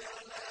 سَلَامٌ